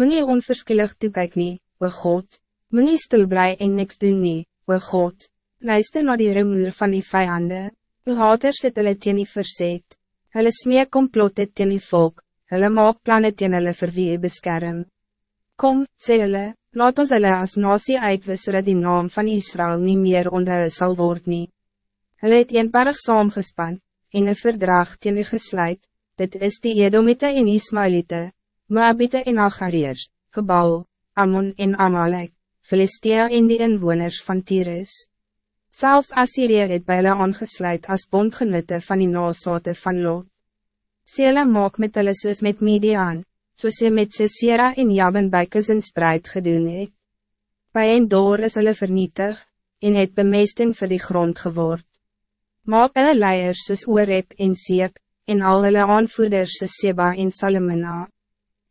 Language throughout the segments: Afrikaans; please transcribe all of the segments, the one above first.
Moet nie onverskillig toekijk nie, o God. Moet nie stilbrei en niks doen nie, o God. Luister na die rumoer van die vijanden. Uw haters het hulle teen die verzet. Hulle smee komplotte teen die volk. Hulle maak plannen teen hulle vir wie u beskerm. Kom, sê hulle, laat ons hulle as nasie uitwis zodat die naam van Israël niet meer hulle sal word nie. Hulle het eenparig saamgespan, en een verdrag teen die gesluit, dit is die Edomite en Ismailite, Moabite en Agariërs, Gebal, Ammon en Amalek, Philistia en die inwoners van Tyrus. Zelfs Assyrië het by hulle aangesluit as bondgenote van die nasate van Lot. Sele maak met hulle soos met Midian, soos hy met Sisera en Jabin by spreid gedoen het. By een door is hulle vernietig, en het bemesting vir die grond geword. Maak hulle leiers soos Oreb en Seep, en al hulle aanvoerders soos Seba en Salomina.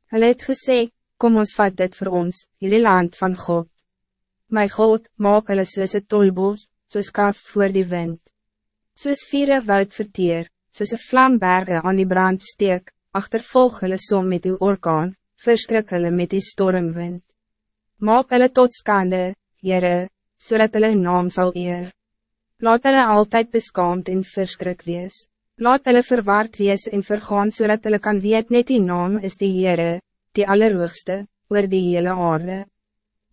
Hulle het gesê, kom ons vat dit voor ons, jullie land van God. My God, maak hulle soos een tolbos, soos kaf voor die wind. Soos vieren woud verteer, soos een vlamberge aan die brand steek, achtervolg hulle som met uw orkaan, verstrik hulle met die stormwind. Maak hulle tot skande, Heere, so hulle naam zal eer. Laat hulle altijd beskaamd en verskrik wees. Laat hulle verwaard wees en vergaan zodat so hulle kan weet net die naam is die Heere, die Allerhoogste, oor die hele aarde.